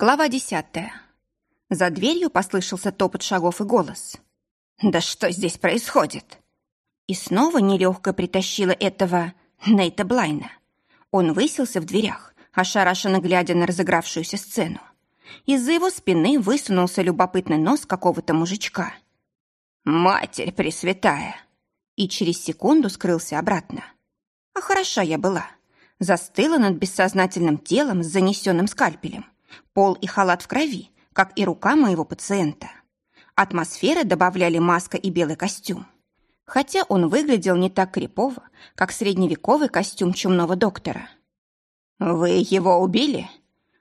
Глава десятая. За дверью послышался топот шагов и голос. «Да что здесь происходит?» И снова нелегко притащила этого Нейта Блайна. Он высился в дверях, ошарашенно глядя на разыгравшуюся сцену. Из-за его спины высунулся любопытный нос какого-то мужичка. «Матерь Пресвятая!» И через секунду скрылся обратно. А хороша я была. Застыла над бессознательным телом с занесенным скальпелем Пол и халат в крови, как и рука моего пациента. Атмосферы добавляли маска и белый костюм. Хотя он выглядел не так крипово, как средневековый костюм чумного доктора. «Вы его убили?»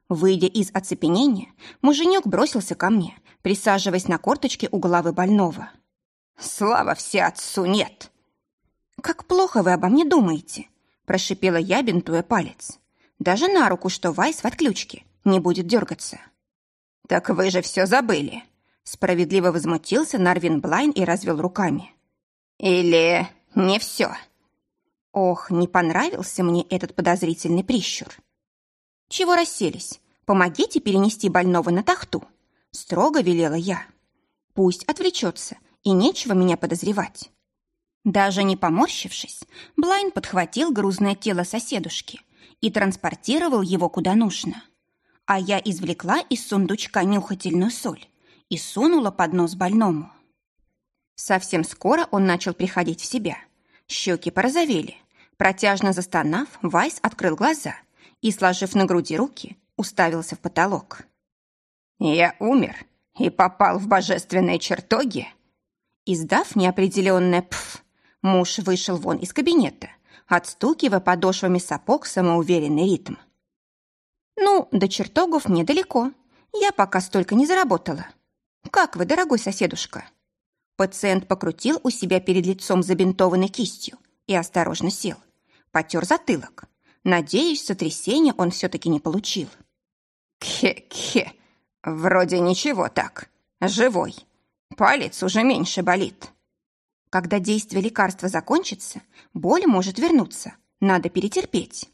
Выйдя из оцепенения, муженек бросился ко мне, присаживаясь на корточке у головы больного. «Слава все отцу нет!» «Как плохо вы обо мне думаете!» прошипела я, бинтуя палец. Даже на руку, что Вайс в отключке, не будет дергаться. «Так вы же все забыли!» Справедливо возмутился Нарвин Блайн и развел руками. «Или не все?» Ох, не понравился мне этот подозрительный прищур. «Чего расселись? Помогите перенести больного на тахту!» Строго велела я. «Пусть отвлечется, и нечего меня подозревать». Даже не поморщившись, Блайн подхватил грузное тело соседушки и транспортировал его куда нужно а я извлекла из сундучка нюхательную соль и сунула под нос больному. Совсем скоро он начал приходить в себя. Щеки порозовели. Протяжно застонав, Вайс открыл глаза и, сложив на груди руки, уставился в потолок. «Я умер и попал в божественные чертоги?» Издав неопределенное «пф», муж вышел вон из кабинета, отстукивая подошвами сапог самоуверенный ритм. «Ну, до чертогов мне далеко. Я пока столько не заработала. Как вы, дорогой соседушка?» Пациент покрутил у себя перед лицом забинтованной кистью и осторожно сел. Потер затылок. Надеюсь, сотрясения он все-таки не получил. «Кхе-кхе, вроде ничего так. Живой. Палец уже меньше болит». Когда действие лекарства закончится, боль может вернуться. Надо перетерпеть.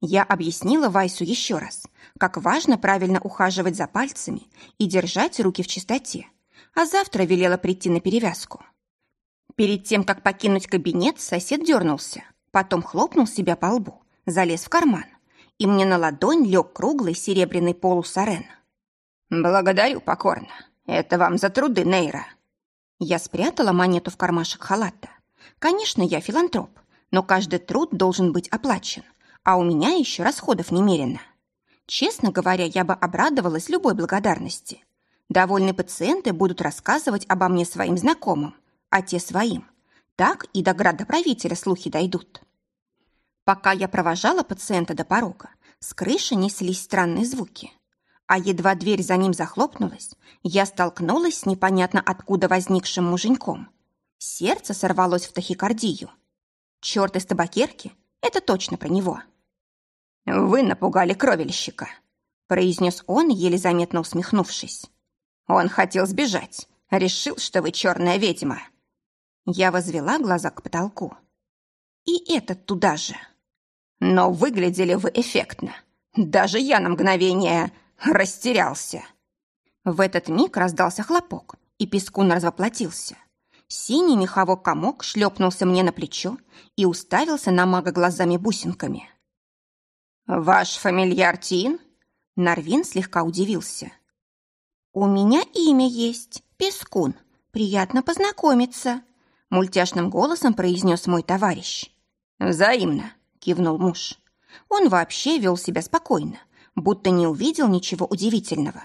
Я объяснила Вайсу еще раз, как важно правильно ухаживать за пальцами и держать руки в чистоте, а завтра велела прийти на перевязку. Перед тем, как покинуть кабинет, сосед дернулся, потом хлопнул себя по лбу, залез в карман, и мне на ладонь лег круглый серебряный полусарен. «Благодарю покорно. Это вам за труды, Нейра». Я спрятала монету в кармашек халата. Конечно, я филантроп, но каждый труд должен быть оплачен а у меня еще расходов немерено. Честно говоря, я бы обрадовалась любой благодарности. Довольные пациенты будут рассказывать обо мне своим знакомым, а те своим. Так и до градоправителя слухи дойдут. Пока я провожала пациента до порога, с крыши неслись странные звуки. А едва дверь за ним захлопнулась, я столкнулась с непонятно откуда возникшим муженьком. Сердце сорвалось в тахикардию. Черт из табакерки – это точно про него. «Вы напугали кровельщика», — произнес он, еле заметно усмехнувшись. «Он хотел сбежать, решил, что вы черная ведьма». Я возвела глаза к потолку. «И этот туда же». «Но выглядели вы эффектно. Даже я на мгновение растерялся». В этот миг раздался хлопок, и пескун развоплотился. Синий меховой комок шлепнулся мне на плечо и уставился на мага глазами-бусинками. «Ваш фамильяр Тин?» Нарвин слегка удивился. «У меня имя есть, Пескун. Приятно познакомиться», мультяшным голосом произнес мой товарищ. «Взаимно», — кивнул муж. Он вообще вел себя спокойно, будто не увидел ничего удивительного.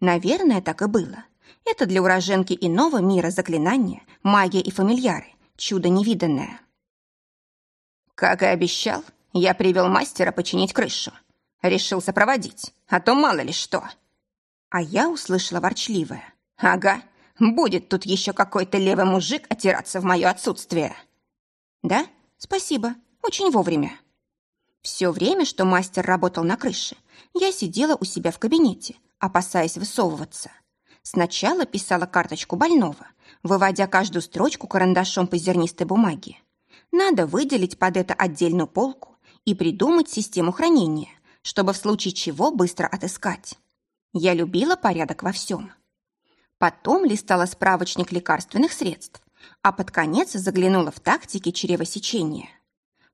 Наверное, так и было. Это для уроженки иного мира заклинания, магия и фамильяры, чудо невиданное. Как и обещал, я привел мастера починить крышу. Решился проводить, а то мало ли что. А я услышала ворчливое. Ага, будет тут еще какой-то левый мужик отираться в мое отсутствие. Да, спасибо, очень вовремя. Все время, что мастер работал на крыше, я сидела у себя в кабинете, опасаясь высовываться. Сначала писала карточку больного, выводя каждую строчку карандашом по зернистой бумаге. Надо выделить под это отдельную полку и придумать систему хранения, чтобы в случае чего быстро отыскать. Я любила порядок во всем. Потом листала справочник лекарственных средств, а под конец заглянула в тактики чревосечения.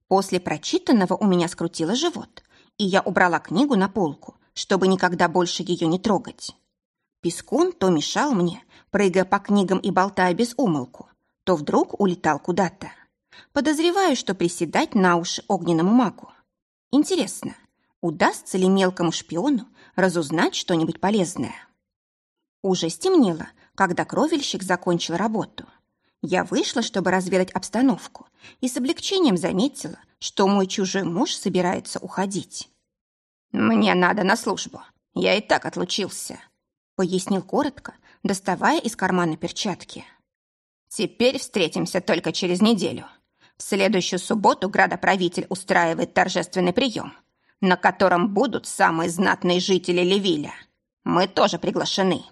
После прочитанного у меня скрутило живот, и я убрала книгу на полку, чтобы никогда больше ее не трогать. Пескун то мешал мне, прыгая по книгам и болтая без умолку, то вдруг улетал куда-то. Подозреваю, что приседать на уши огненному маку. Интересно, удастся ли мелкому шпиону разузнать что-нибудь полезное? Уже стемнело, когда кровельщик закончил работу. Я вышла, чтобы разведать обстановку, и с облегчением заметила, что мой чужой муж собирается уходить. «Мне надо на службу. Я и так отлучился», — пояснил коротко, доставая из кармана перчатки. «Теперь встретимся только через неделю. В следующую субботу градоправитель устраивает торжественный прием, на котором будут самые знатные жители Левиля. Мы тоже приглашены».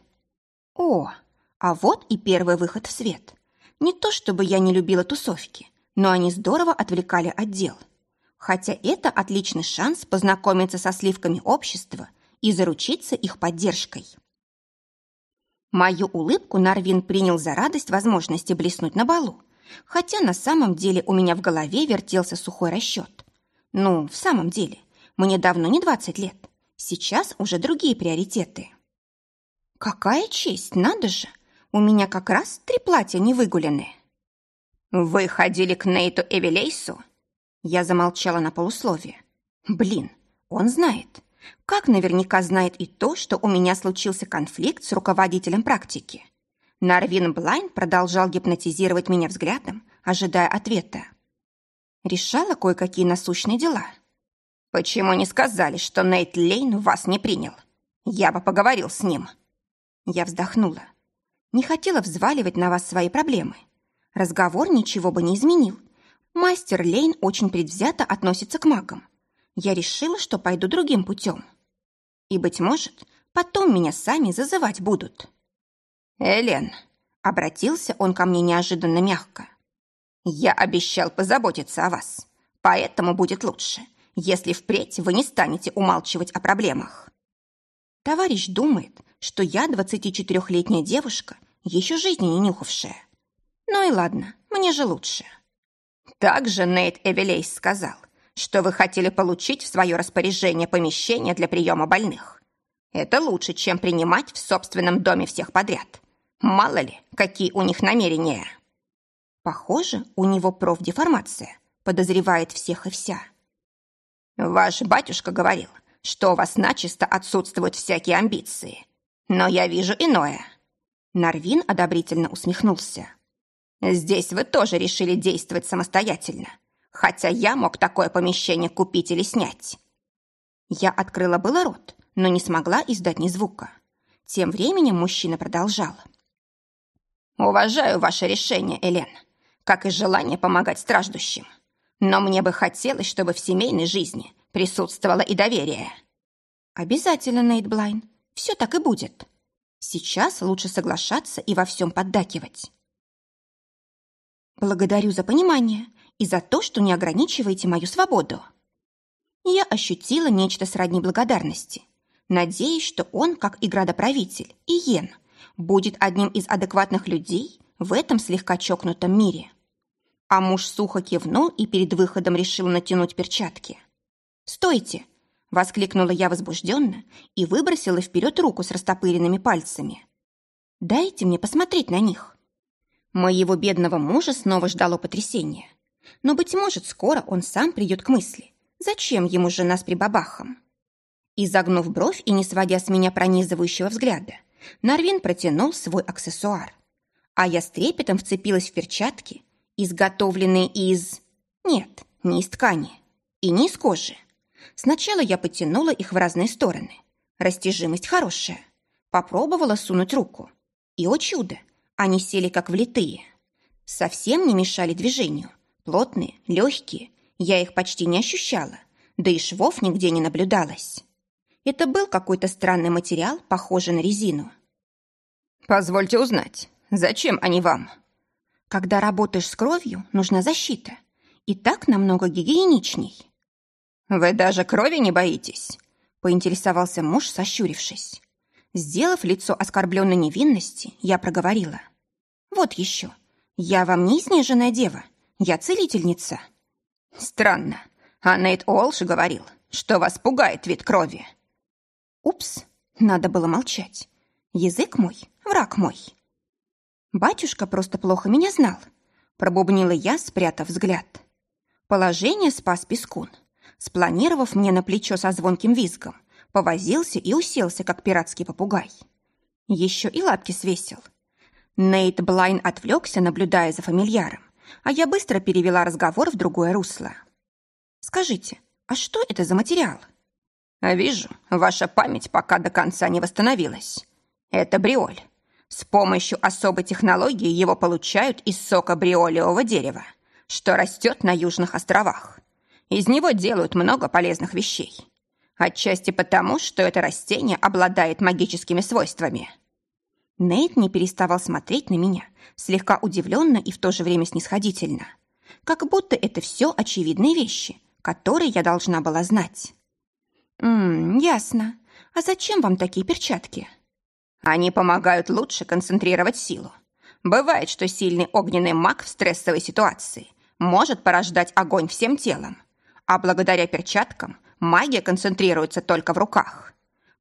«О, а вот и первый выход в свет. Не то чтобы я не любила тусовки, но они здорово отвлекали от дел» хотя это отличный шанс познакомиться со сливками общества и заручиться их поддержкой. Мою улыбку Нарвин принял за радость возможности блеснуть на балу, хотя на самом деле у меня в голове вертелся сухой расчет. Ну, в самом деле, мне давно не 20 лет, сейчас уже другие приоритеты. Какая честь, надо же! У меня как раз три платья не выгулены. Вы ходили к Нейту Эвелейсу? Я замолчала на полусловие. Блин, он знает. Как наверняка знает и то, что у меня случился конфликт с руководителем практики. Нарвин Блайн продолжал гипнотизировать меня взглядом, ожидая ответа. Решала кое-какие насущные дела. «Почему не сказали, что Нейт Лейн вас не принял? Я бы поговорил с ним». Я вздохнула. Не хотела взваливать на вас свои проблемы. Разговор ничего бы не изменил, Мастер Лейн очень предвзято относится к магам. Я решила, что пойду другим путем. И, быть может, потом меня сами зазывать будут. «Элен», — обратился он ко мне неожиданно мягко, «я обещал позаботиться о вас, поэтому будет лучше, если впредь вы не станете умалчивать о проблемах». Товарищ думает, что я 24-летняя девушка, еще жизни не нюхавшая. Ну и ладно, мне же лучше. Также Нейт Эвелейс сказал, что вы хотели получить в свое распоряжение помещение для приема больных. Это лучше, чем принимать в собственном доме всех подряд. Мало ли, какие у них намерения. Похоже, у него профдеформация, подозревает всех и вся. Ваш батюшка говорил, что у вас начисто отсутствуют всякие амбиции. Но я вижу иное. Нарвин одобрительно усмехнулся. Здесь вы тоже решили действовать самостоятельно, хотя я мог такое помещение купить или снять. Я открыла было рот, но не смогла издать ни звука. Тем временем мужчина продолжал. «Уважаю ваше решение, Элен, как и желание помогать страждущим. Но мне бы хотелось, чтобы в семейной жизни присутствовало и доверие». «Обязательно, Нейт Блайн. Все так и будет. Сейчас лучше соглашаться и во всем поддакивать». Благодарю за понимание и за то, что не ограничиваете мою свободу. Я ощутила нечто сродни благодарности. Надеюсь, что он, как и градоправитель, и Йен, будет одним из адекватных людей в этом слегка чокнутом мире. А муж сухо кивнул и перед выходом решил натянуть перчатки. «Стойте!» – воскликнула я возбужденно и выбросила вперед руку с растопыренными пальцами. «Дайте мне посмотреть на них». Моего бедного мужа снова ждало потрясение. Но, быть может, скоро он сам придет к мысли. Зачем ему жена с прибабахом? И загнув бровь и не сводя с меня пронизывающего взгляда, Нарвин протянул свой аксессуар. А я с трепетом вцепилась в перчатки, изготовленные из... Нет, не из ткани и не из кожи. Сначала я потянула их в разные стороны. Растяжимость хорошая. Попробовала сунуть руку. И, о чудо, они сели как влитые. Совсем не мешали движению. Плотные, легкие. Я их почти не ощущала. Да и швов нигде не наблюдалось. Это был какой-то странный материал, похожий на резину. «Позвольте узнать, зачем они вам?» «Когда работаешь с кровью, нужна защита. И так намного гигиеничней». «Вы даже крови не боитесь?» поинтересовался муж, сощурившись. Сделав лицо оскорбленной невинности, я проговорила. «Вот еще. Я вам не изнеженная дева. Я целительница». «Странно. А Нейт Олш говорил, что вас пугает вид крови». «Упс, надо было молчать. Язык мой, враг мой». «Батюшка просто плохо меня знал», — пробубнила я, спрятав взгляд. Положение спас Пескун. Спланировав мне на плечо со звонким визгом, повозился и уселся, как пиратский попугай. Еще и лапки свесил. Нейт Блайн отвлекся, наблюдая за фамильяром, а я быстро перевела разговор в другое русло. «Скажите, а что это за материал?» «Вижу, ваша память пока до конца не восстановилась. Это бриоль. С помощью особой технологии его получают из сока бриолевого дерева, что растет на Южных островах. Из него делают много полезных вещей. Отчасти потому, что это растение обладает магическими свойствами. Нейт не переставал смотреть на меня, слегка удивленно и в то же время снисходительно. Как будто это все очевидные вещи, которые я должна была знать. «Ммм, ясно. А зачем вам такие перчатки?» «Они помогают лучше концентрировать силу. Бывает, что сильный огненный маг в стрессовой ситуации может порождать огонь всем телом, а благодаря перчаткам магия концентрируется только в руках.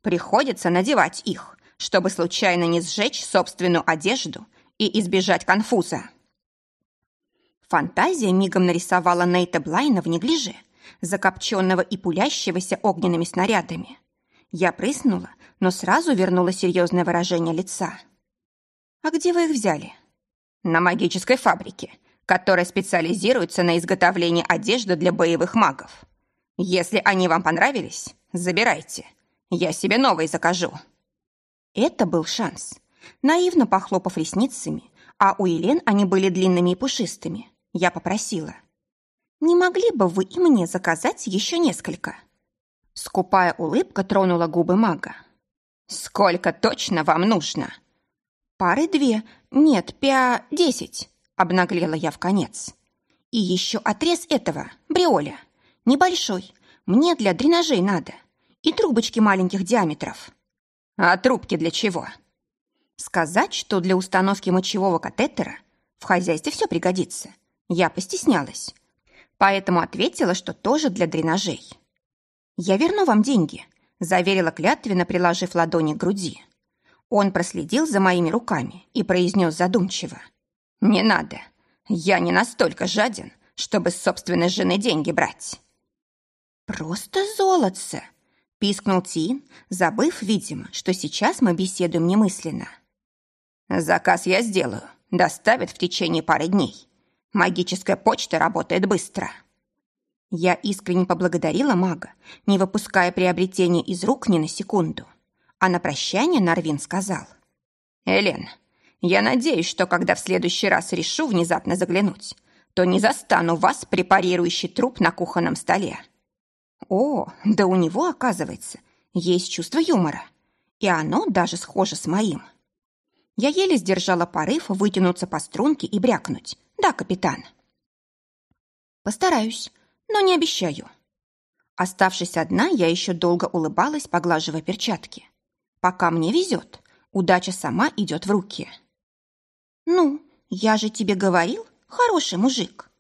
Приходится надевать их, чтобы случайно не сжечь собственную одежду и избежать конфуза. Фантазия мигом нарисовала Нейта Блайна в неглиже, закопченного и пулящегося огненными снарядами. Я прыснула, но сразу вернула серьезное выражение лица. «А где вы их взяли?» «На магической фабрике которая специализируется на изготовлении одежды для боевых магов. Если они вам понравились, забирайте. Я себе новые закажу». Это был шанс. Наивно похлопав ресницами, а у Елен они были длинными и пушистыми, я попросила. «Не могли бы вы и мне заказать еще несколько?» Скупая улыбка тронула губы мага. «Сколько точно вам нужно?» «Пары две, нет, пя... десять». Обнаглела я в конец. И еще отрез этого, бриоля. Небольшой. Мне для дренажей надо. И трубочки маленьких диаметров. А трубки для чего? Сказать, что для установки мочевого катетера в хозяйстве все пригодится. Я постеснялась. Поэтому ответила, что тоже для дренажей. «Я верну вам деньги», – заверила клятвенно, приложив ладони к груди. Он проследил за моими руками и произнес задумчиво. «Не надо. Я не настолько жаден, чтобы с собственной жены деньги брать». «Просто золотце!» – пискнул Тин, забыв, видимо, что сейчас мы беседуем немысленно. «Заказ я сделаю. Доставят в течение пары дней. Магическая почта работает быстро». Я искренне поблагодарила мага, не выпуская приобретение из рук ни на секунду. А на прощание Нарвин сказал. «Элен, я надеюсь, что когда в следующий раз решу внезапно заглянуть, то не застану вас препарирующий труп на кухонном столе. О, да у него, оказывается, есть чувство юмора. И оно даже схоже с моим. Я еле сдержала порыв вытянуться по струнке и брякнуть. Да, капитан. Постараюсь, но не обещаю. Оставшись одна, я еще долго улыбалась, поглаживая перчатки. Пока мне везет, удача сама идет в руки. «Ну, я же тебе говорил, хороший мужик».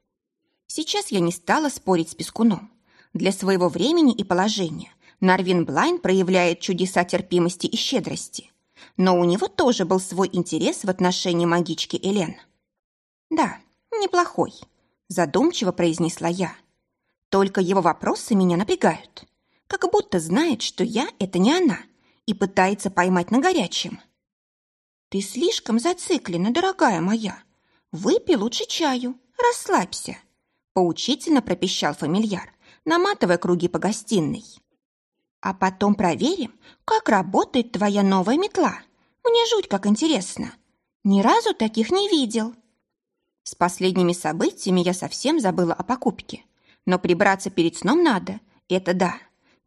Сейчас я не стала спорить с Пескуном. Для своего времени и положения Нарвин Блайн проявляет чудеса терпимости и щедрости. Но у него тоже был свой интерес в отношении магички Элен. «Да, неплохой», – задумчиво произнесла я. «Только его вопросы меня напрягают. Как будто знает, что я – это не она, и пытается поймать на горячем». «Ты слишком зациклена, дорогая моя. Выпей лучше чаю, расслабься», — поучительно пропищал фамильяр, наматывая круги по гостиной. «А потом проверим, как работает твоя новая метла. Мне жуть как интересно. Ни разу таких не видел». С последними событиями я совсем забыла о покупке. Но прибраться перед сном надо, это да.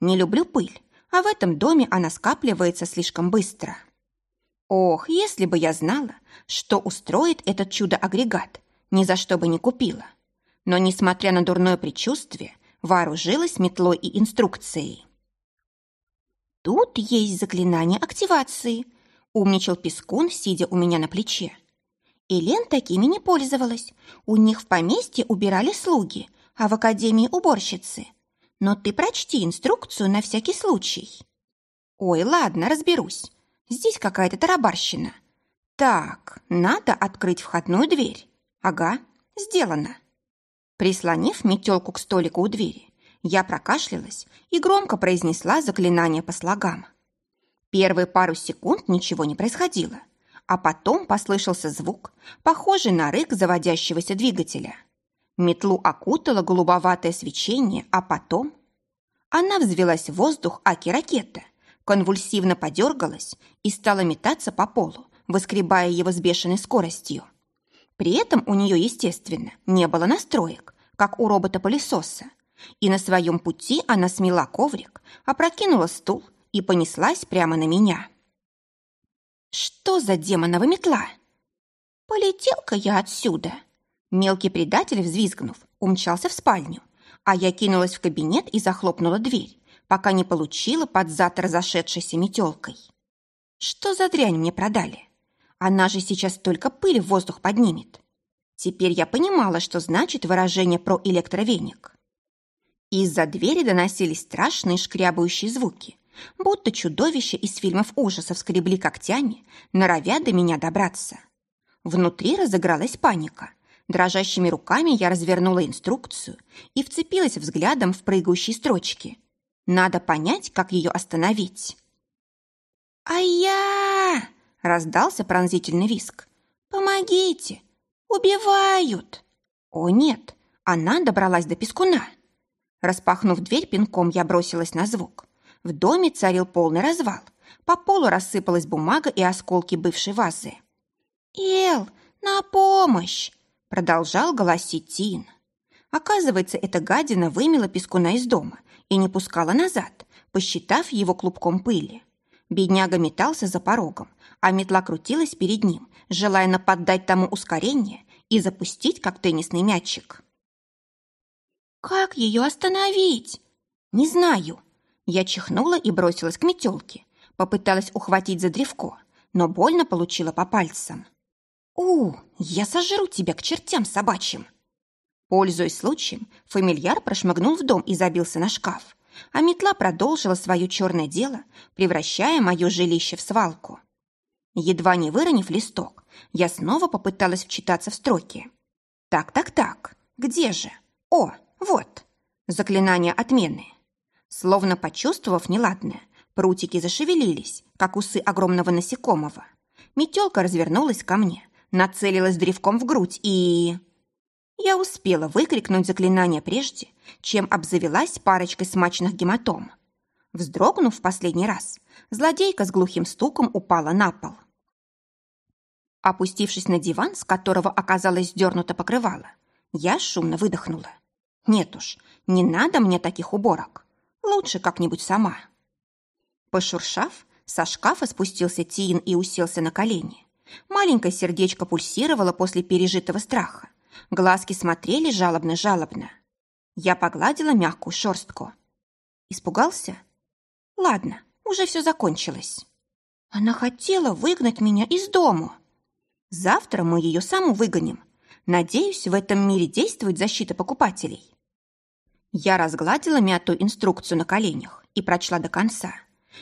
Не люблю пыль, а в этом доме она скапливается слишком быстро. Ох, если бы я знала, что устроит этот чудо-агрегат, ни за что бы не купила. Но, несмотря на дурное предчувствие, вооружилась метлой и инструкцией. Тут есть заклинание активации, умничал Пескун, сидя у меня на плече. Элен такими не пользовалась. У них в поместье убирали слуги, а в академии уборщицы. Но ты прочти инструкцию на всякий случай. Ой, ладно, разберусь. Здесь какая-то тарабарщина. Так, надо открыть входную дверь. Ага, сделано. Прислонив метелку к столику у двери, я прокашлялась и громко произнесла заклинание по слогам. Первые пару секунд ничего не происходило, а потом послышался звук, похожий на рык заводящегося двигателя. Метлу окутало голубоватое свечение, а потом... Она взвелась в воздух аки ракета, конвульсивно подергалась и стала метаться по полу, выскребая его с бешеной скоростью. При этом у нее, естественно, не было настроек, как у робота-пылесоса, и на своем пути она смела коврик, опрокинула стул и понеслась прямо на меня. «Что за демонова метла?» «Полетел-ка я отсюда!» Мелкий предатель, взвизгнув, умчался в спальню, а я кинулась в кабинет и захлопнула дверь, пока не получила под зад разошедшейся метелкой. Что за дрянь мне продали? Она же сейчас только пыль в воздух поднимет. Теперь я понимала, что значит выражение про электровеник. Из-за двери доносились страшные шкрябающие звуки, будто чудовища из фильмов ужасов скребли когтями, норовя до меня добраться. Внутри разыгралась паника. Дрожащими руками я развернула инструкцию и вцепилась взглядом в прыгающие строчки. Надо понять, как ее остановить. «А-я!» — раздался пронзительный виск. «Помогите! Убивают!» «О, нет! Она добралась до пескуна!» Распахнув дверь пинком, я бросилась на звук. В доме царил полный развал. По полу рассыпалась бумага и осколки бывшей вазы. «Эл, на помощь!» — продолжал голосить Тин. Оказывается, эта гадина вымела пескуна из дома и не пускала назад, посчитав его клубком пыли. Бедняга метался за порогом, а метла крутилась перед ним, желая наподдать тому ускорение и запустить, как теннисный мячик. «Как ее остановить?» «Не знаю». Я чихнула и бросилась к метелке. Попыталась ухватить за древко, но больно получила по пальцам. «У, я сожру тебя к чертям собачьим!» Пользуясь случаем, фамильяр прошмыгнул в дом и забился на шкаф, а метла продолжила свое черное дело, превращая мое жилище в свалку. Едва не выронив листок, я снова попыталась вчитаться в строки. «Так-так-так, где же? О, вот!» Заклинание отмены. Словно почувствовав неладное, прутики зашевелились, как усы огромного насекомого. Метелка развернулась ко мне, нацелилась древком в грудь и... Я успела выкрикнуть заклинание прежде, чем обзавелась парочкой смачных гематом. Вздрогнув в последний раз, злодейка с глухим стуком упала на пол. Опустившись на диван, с которого оказалось сдернуто покрывало, я шумно выдохнула. Нет уж, не надо мне таких уборок. Лучше как-нибудь сама. Пошуршав, со шкафа спустился Тиин и уселся на колени. Маленькое сердечко пульсировало после пережитого страха. Глазки смотрели жалобно-жалобно. Я погладила мягкую шерстку. Испугался? Ладно, уже все закончилось. Она хотела выгнать меня из дому. Завтра мы ее саму выгоним. Надеюсь, в этом мире действует защита покупателей. Я разгладила мятую инструкцию на коленях и прочла до конца.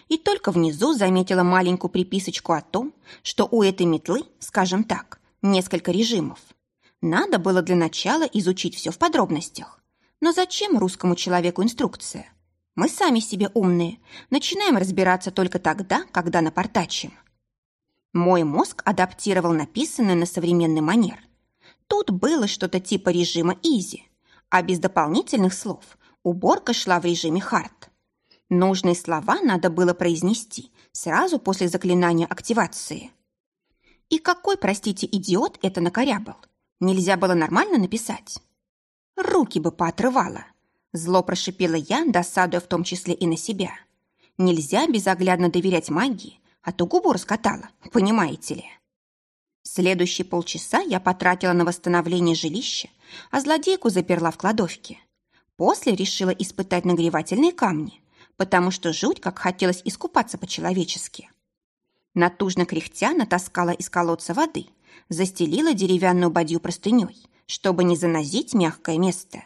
И только внизу заметила маленькую приписочку о том, что у этой метлы, скажем так, несколько режимов. Надо было для начала изучить все в подробностях. Но зачем русскому человеку инструкция? Мы сами себе умные, начинаем разбираться только тогда, когда напортачим. Мой мозг адаптировал написанное на современный манер. Тут было что-то типа режима изи, а без дополнительных слов уборка шла в режиме хард. Нужные слова надо было произнести сразу после заклинания активации. И какой, простите, идиот это накорябал? Нельзя было нормально написать? Руки бы поотрывала. Зло прошипела я, досадуя в том числе и на себя. Нельзя безоглядно доверять магии, а то губу раскатала, понимаете ли. Следующие полчаса я потратила на восстановление жилища, а злодейку заперла в кладовке. После решила испытать нагревательные камни, потому что жуть как хотелось искупаться по-человечески. Натужно кряхтя натаскала из колодца воды, застелила деревянную бадью простыней, чтобы не занозить мягкое место.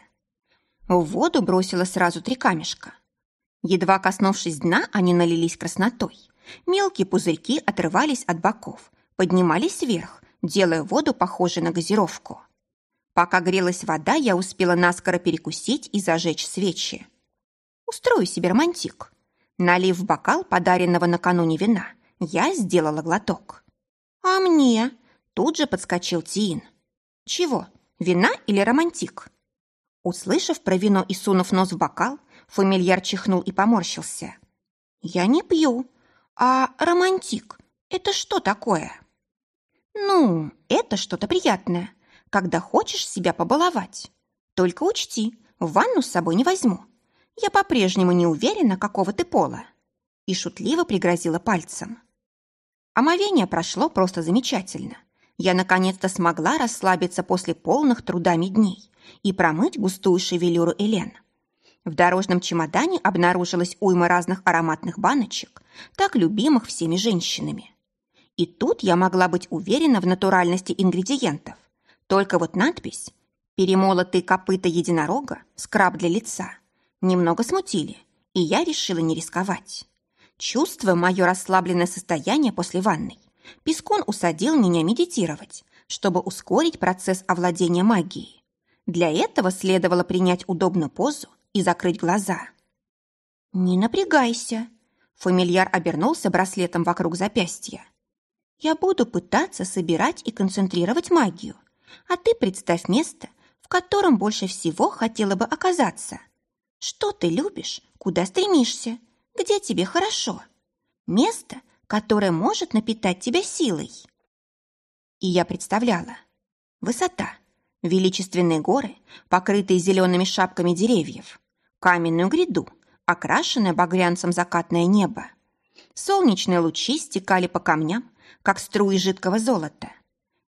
В воду бросила сразу три камешка. Едва коснувшись дна, они налились краснотой. Мелкие пузырьки отрывались от боков, поднимались вверх, делая воду похожей на газировку. Пока грелась вода, я успела наскоро перекусить и зажечь свечи. Устрою себе романтик. Налив в бокал подаренного накануне вина, я сделала глоток. «А мне?» – тут же подскочил Тиин. «Чего, вина или романтик?» Услышав про вино и сунув нос в бокал, фамильяр чихнул и поморщился. «Я не пью. А романтик – это что такое?» «Ну, это что-то приятное когда хочешь себя побаловать. Только учти, ванну с собой не возьму. Я по-прежнему не уверена, какого ты пола». И шутливо пригрозила пальцем. Омовение прошло просто замечательно. Я наконец-то смогла расслабиться после полных трудами дней и промыть густую шевелюру Элен. В дорожном чемодане обнаружилась уйма разных ароматных баночек, так любимых всеми женщинами. И тут я могла быть уверена в натуральности ингредиентов. Только вот надпись «Перемолотые копыта единорога, скраб для лица» немного смутили, и я решила не рисковать. Чувствуя мое расслабленное состояние после ванной, Пескун усадил меня медитировать, чтобы ускорить процесс овладения магией. Для этого следовало принять удобную позу и закрыть глаза. «Не напрягайся», — фамильяр обернулся браслетом вокруг запястья. «Я буду пытаться собирать и концентрировать магию, а ты представь место, в котором больше всего хотела бы оказаться. Что ты любишь, куда стремишься, где тебе хорошо. Место, которое может напитать тебя силой. И я представляла. Высота, величественные горы, покрытые зелеными шапками деревьев, каменную гряду, окрашенное багрянцем закатное небо. Солнечные лучи стекали по камням, как струи жидкого золота.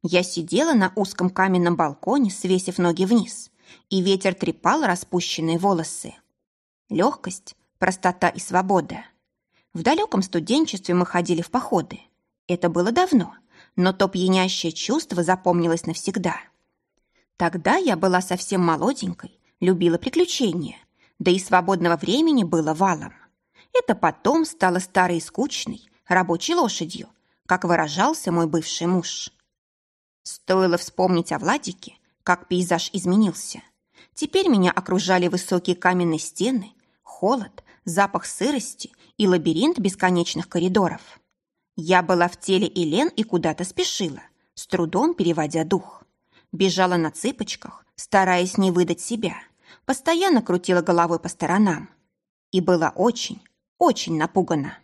Я сидела на узком каменном балконе, свесив ноги вниз, и ветер трепал распущенные волосы. Легкость, простота и свобода. В далеком студенчестве мы ходили в походы. Это было давно, но то пьянящее чувство запомнилось навсегда. Тогда я была совсем молоденькой, любила приключения, да и свободного времени было валом. Это потом стало старой и скучной, рабочей лошадью, как выражался мой бывший муж. Стоило вспомнить о Владике, как пейзаж изменился. Теперь меня окружали высокие каменные стены, холод, запах сырости и лабиринт бесконечных коридоров. Я была в теле Элен и куда-то спешила, с трудом переводя дух. Бежала на цыпочках, стараясь не выдать себя, постоянно крутила головой по сторонам. И была очень, очень напугана.